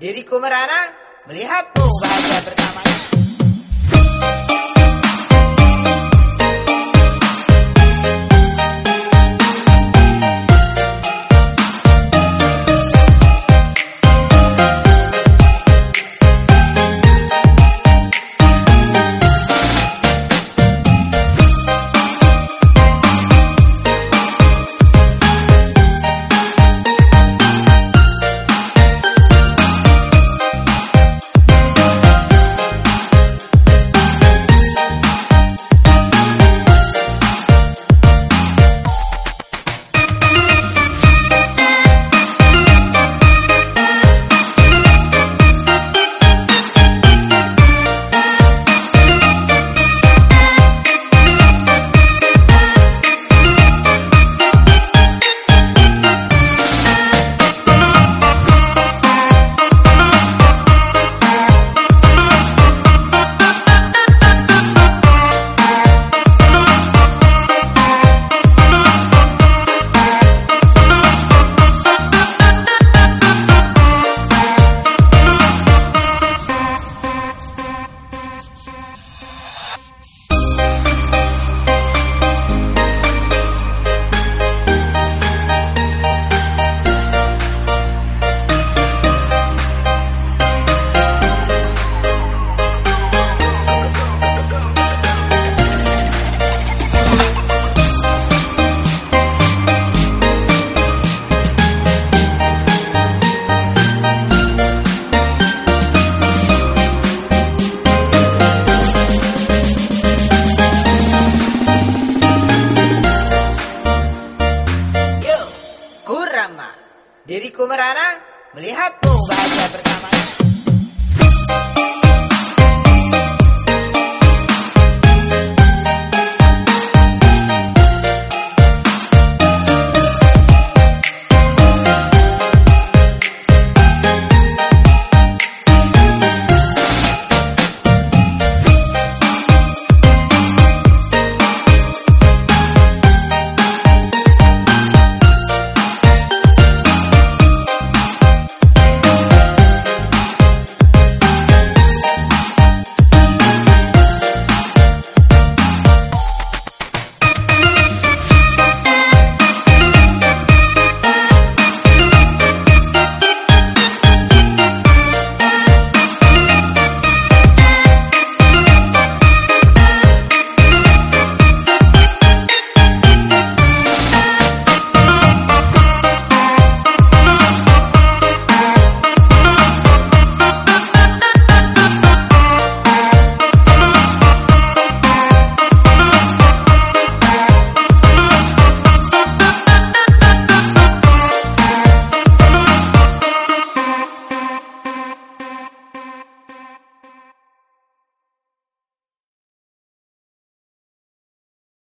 Diriku merana melihatmu bahagia bersamanya. Yo, Kurama, diriku merana melihatmu bahagia bersama.